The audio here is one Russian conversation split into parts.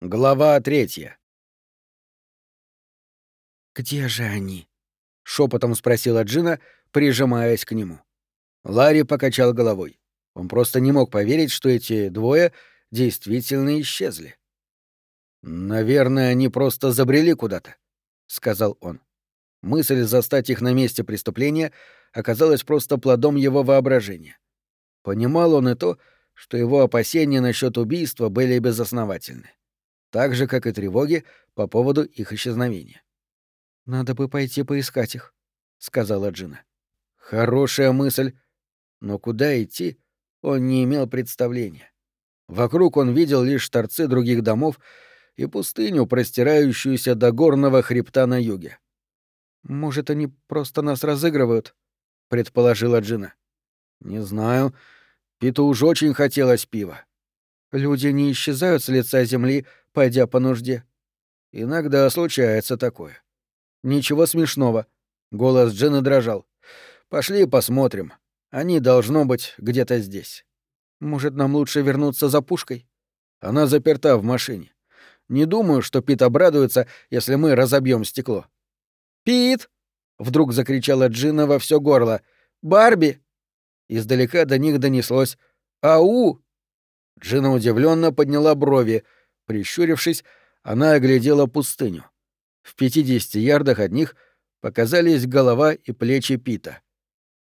Глава третья. «Где же они?» — шепотом спросила Джина, прижимаясь к нему. Ларри покачал головой. Он просто не мог поверить, что эти двое действительно исчезли. «Наверное, они просто забрели куда-то», — сказал он. Мысль застать их на месте преступления оказалась просто плодом его воображения. Понимал он и то, что его опасения насчет убийства были безосновательны так же, как и тревоги по поводу их исчезновения. «Надо бы пойти поискать их», — сказала Джина. «Хорошая мысль. Но куда идти, он не имел представления. Вокруг он видел лишь торцы других домов и пустыню, простирающуюся до горного хребта на юге. «Может, они просто нас разыгрывают?» — предположила Джина. «Не знаю. Питу уж очень хотелось пива». «Люди не исчезают с лица земли, пойдя по нужде. Иногда случается такое. Ничего смешного. Голос Джины дрожал. Пошли посмотрим. Они должно быть где-то здесь. Может, нам лучше вернуться за пушкой? Она заперта в машине. Не думаю, что Пит обрадуется, если мы разобьем стекло. Пит! вдруг закричала Джина во все горло. Барби! Издалека до них донеслось «Ау!». Джина удивленно подняла брови, Прищурившись, она оглядела пустыню. В 50 ярдах от них показались голова и плечи Пита.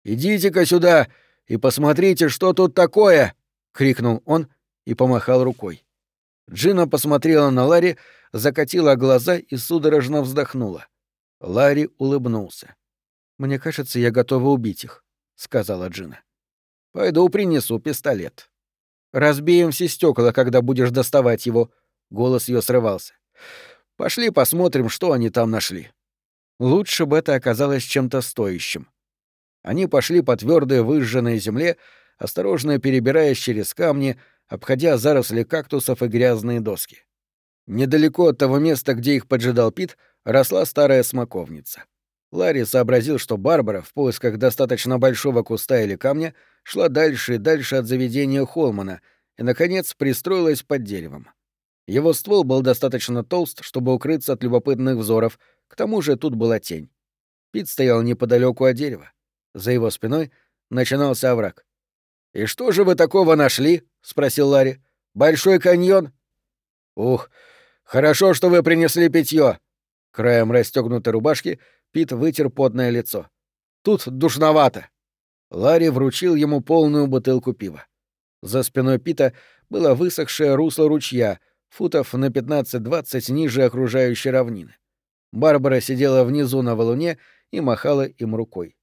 «Идите-ка сюда и посмотрите, что тут такое!» — крикнул он и помахал рукой. Джина посмотрела на Ларри, закатила глаза и судорожно вздохнула. Ларри улыбнулся. «Мне кажется, я готова убить их», — сказала Джина. «Пойду принесу пистолет». «Разбеем все стекла, когда будешь доставать его», Голос ее срывался. «Пошли посмотрим, что они там нашли». Лучше бы это оказалось чем-то стоящим. Они пошли по твердой выжженной земле, осторожно перебираясь через камни, обходя заросли кактусов и грязные доски. Недалеко от того места, где их поджидал Пит, росла старая смоковница. Ларри сообразил, что Барбара в поисках достаточно большого куста или камня шла дальше и дальше от заведения Холмана и, наконец, пристроилась под деревом. Его ствол был достаточно толст, чтобы укрыться от любопытных взоров, к тому же тут была тень. Пит стоял неподалеку от дерева. За его спиной начинался овраг. «И что же вы такого нашли?» — спросил Ларри. «Большой каньон?» «Ух, хорошо, что вы принесли питье. Краем расстегнутой рубашки Пит вытер потное лицо. «Тут душновато». Ларри вручил ему полную бутылку пива. За спиной Пита было высохшее русло ручья, футов на 15-20 ниже окружающей равнины. Барбара сидела внизу на валуне и махала им рукой.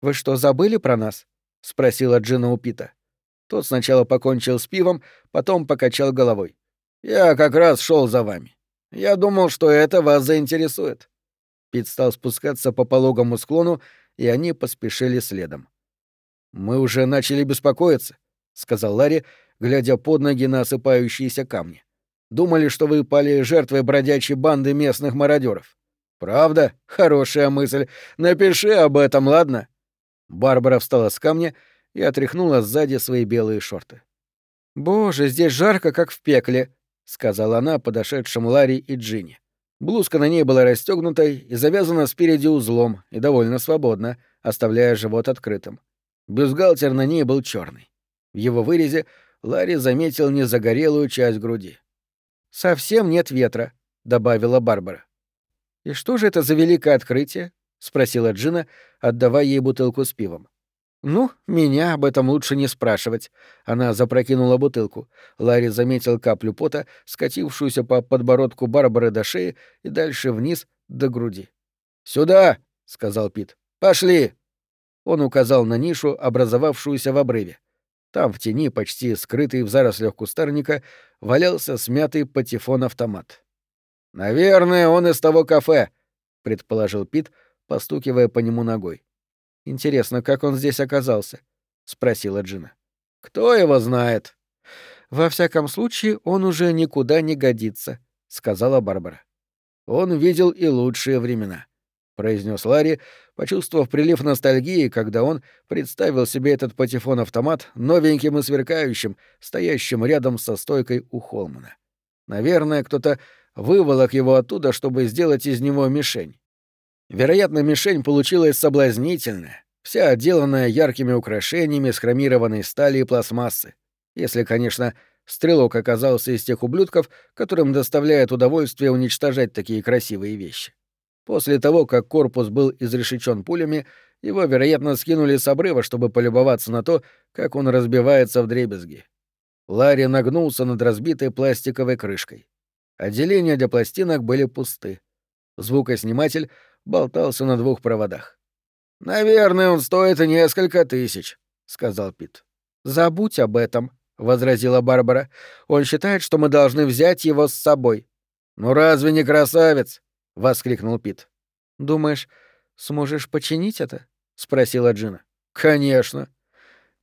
«Вы что, забыли про нас?» — спросила Джина у Пита. Тот сначала покончил с пивом, потом покачал головой. «Я как раз шел за вами. Я думал, что это вас заинтересует». Пит стал спускаться по пологому склону, и они поспешили следом. «Мы уже начали беспокоиться», — сказал Ларри, глядя под ноги на осыпающиеся камни. Думали, что вы пали жертвой бродячей банды местных мародеров. Правда? Хорошая мысль. Напиши об этом, ладно? Барбара встала с камня и отряхнула сзади свои белые шорты. «Боже, здесь жарко, как в пекле», — сказала она подошедшим Ларри и Джинни. Блузка на ней была расстегнутой и завязана спереди узлом и довольно свободно, оставляя живот открытым. Бюстгальтер на ней был черный. В его вырезе Ларри заметил незагорелую часть груди. «Совсем нет ветра», — добавила Барбара. «И что же это за великое открытие?» — спросила Джина, отдавая ей бутылку с пивом. «Ну, меня об этом лучше не спрашивать». Она запрокинула бутылку. Ларри заметил каплю пота, скатившуюся по подбородку Барбары до шеи и дальше вниз до груди. «Сюда!» — сказал Пит. «Пошли!» Он указал на нишу, образовавшуюся в обрыве. Там, в тени, почти скрытый в зарослях кустарника, валялся смятый патефон-автомат. «Наверное, он из того кафе», — предположил Пит, постукивая по нему ногой. «Интересно, как он здесь оказался?» — спросила Джина. «Кто его знает?» «Во всяком случае, он уже никуда не годится», — сказала Барбара. «Он видел и лучшие времена», — произнес Ларри, почувствовав прилив ностальгии, когда он представил себе этот патефон-автомат новеньким и сверкающим, стоящим рядом со стойкой у Холмана. Наверное, кто-то выволок его оттуда, чтобы сделать из него мишень. Вероятно, мишень получилась соблазнительная, вся отделанная яркими украшениями с хромированной стали и пластмассы. Если, конечно, стрелок оказался из тех ублюдков, которым доставляет удовольствие уничтожать такие красивые вещи. После того, как корпус был изрешечен пулями, его, вероятно, скинули с обрыва, чтобы полюбоваться на то, как он разбивается в дребезги. Ларри нагнулся над разбитой пластиковой крышкой. Отделения для пластинок были пусты. Звукосниматель болтался на двух проводах. «Наверное, он стоит несколько тысяч», — сказал Пит. «Забудь об этом», — возразила Барбара. «Он считает, что мы должны взять его с собой». «Ну разве не красавец?» — воскликнул Пит. «Думаешь, сможешь починить это?» — спросила Джина. «Конечно.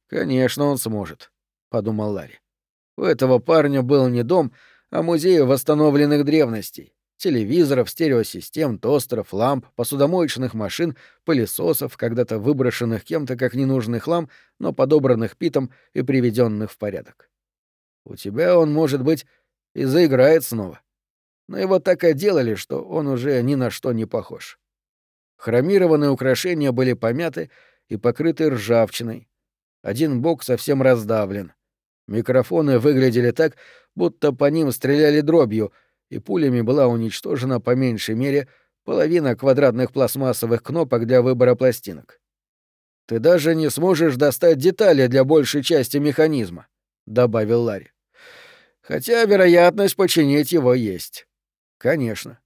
Конечно, он сможет», — подумал Ларри. У этого парня был не дом, а музей восстановленных древностей телевизоров, стереосистем, тостеров, ламп, посудомоечных машин, пылесосов, когда-то выброшенных кем-то как ненужный хлам, но подобранных Питом и приведенных в порядок. У тебя он, может быть, и заиграет снова. Но его так отделали, что он уже ни на что не похож. Хромированные украшения были помяты и покрыты ржавчиной. Один бок совсем раздавлен. Микрофоны выглядели так, будто по ним стреляли дробью — и пулями была уничтожена по меньшей мере половина квадратных пластмассовых кнопок для выбора пластинок. «Ты даже не сможешь достать детали для большей части механизма», — добавил Ларри. «Хотя вероятность починить его есть». «Конечно».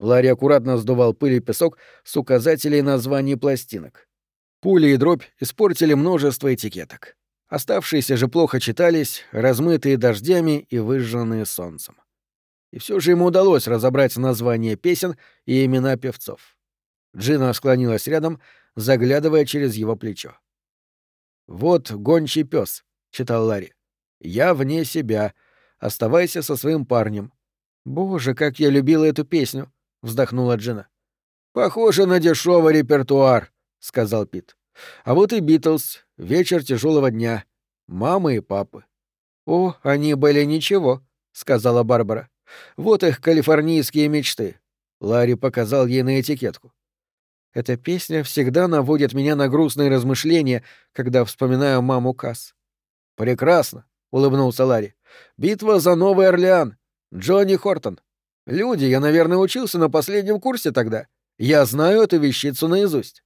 Ларри аккуратно сдувал пыль и песок с указателей названий пластинок. Пули и дробь испортили множество этикеток. Оставшиеся же плохо читались, размытые дождями и выжженные солнцем и все же ему удалось разобрать названия песен и имена певцов. Джина склонилась рядом, заглядывая через его плечо. «Вот гончий пес, читал Ларри. «Я вне себя. Оставайся со своим парнем». «Боже, как я любила эту песню!» — вздохнула Джина. «Похоже на дешевый репертуар», — сказал Пит. «А вот и Битлз. Вечер тяжелого дня. Мамы и папы». «О, они были ничего», — сказала Барбара. Вот их калифорнийские мечты. Ларри показал ей на этикетку. Эта песня всегда наводит меня на грустные размышления, когда вспоминаю маму Касс. Прекрасно, улыбнулся Ларри. Битва за Новый Орлеан. Джонни Хортон. Люди, я, наверное, учился на последнем курсе тогда. Я знаю эту вещицу наизусть.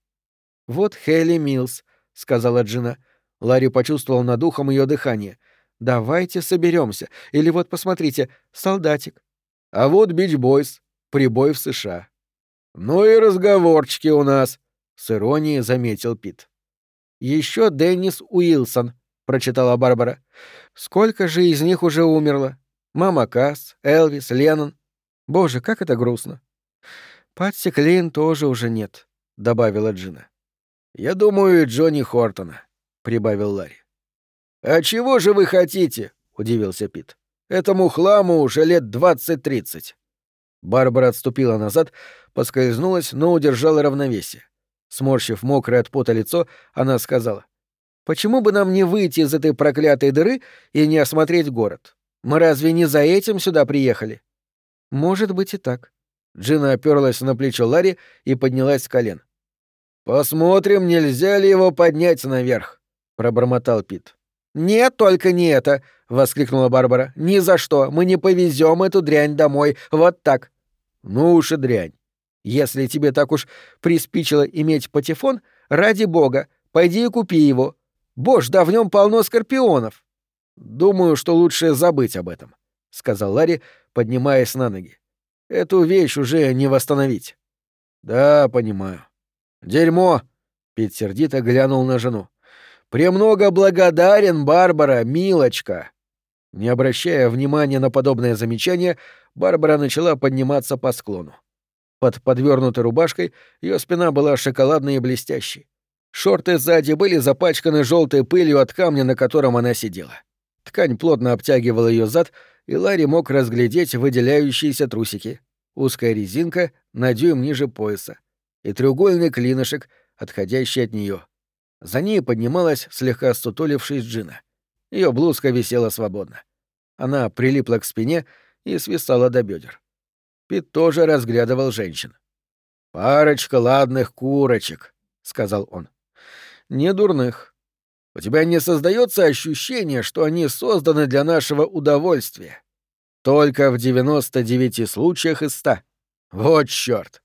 Вот Хелли Милс, сказала Джина. Ларри почувствовал над ухом ее дыхание — Давайте соберемся. Или вот посмотрите, солдатик. А вот Бич Бойс. Прибой в США. Ну и разговорчики у нас, с иронией заметил Пит. Еще Деннис Уилсон, прочитала Барбара. Сколько же из них уже умерло? Мама Касс, Элвис, Леннон. Боже, как это грустно. Патси Клейн тоже уже нет, добавила Джина. Я думаю, Джонни Хортона, прибавил Ларри. «А чего же вы хотите?» — удивился Пит. «Этому хламу уже лет двадцать-тридцать». Барбара отступила назад, поскользнулась, но удержала равновесие. Сморщив мокрое от пота лицо, она сказала. «Почему бы нам не выйти из этой проклятой дыры и не осмотреть город? Мы разве не за этим сюда приехали?» «Может быть и так». Джина оперлась на плечо Ларри и поднялась с колен. «Посмотрим, нельзя ли его поднять наверх», — пробормотал Пит. «Нет, только не это!» — воскликнула Барбара. «Ни за что! Мы не повезем эту дрянь домой! Вот так!» «Ну уж и дрянь! Если тебе так уж приспичило иметь патефон, ради бога, пойди и купи его! Боже, да в нем полно скорпионов!» «Думаю, что лучше забыть об этом», — сказал Ларри, поднимаясь на ноги. «Эту вещь уже не восстановить». «Да, понимаю». «Дерьмо!» — Пит сердито глянул на жену. «Премного благодарен, Барбара, милочка!» Не обращая внимания на подобное замечание, Барбара начала подниматься по склону. Под подвернутой рубашкой ее спина была шоколадной и блестящей. Шорты сзади были запачканы желтой пылью от камня, на котором она сидела. Ткань плотно обтягивала ее зад, и Ларри мог разглядеть выделяющиеся трусики. Узкая резинка на дюйм ниже пояса и треугольный клинышек, отходящий от нее. За ней поднималась, слегка сутулившись Джина. Ее блузка висела свободно. Она прилипла к спине и свисала до бедер. Пит тоже разглядывал женщин. «Парочка ладных курочек», — сказал он. «Не дурных. У тебя не создается ощущение, что они созданы для нашего удовольствия? Только в 99 случаях из ста. Вот чёрт.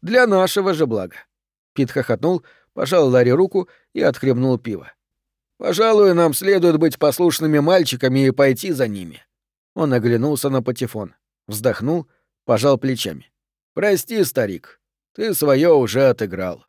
Для нашего же блага». Пит хохотнул, пожал Ларри руку и отхлебнул пиво. «Пожалуй, нам следует быть послушными мальчиками и пойти за ними». Он оглянулся на патефон, вздохнул, пожал плечами. «Прости, старик, ты свое уже отыграл».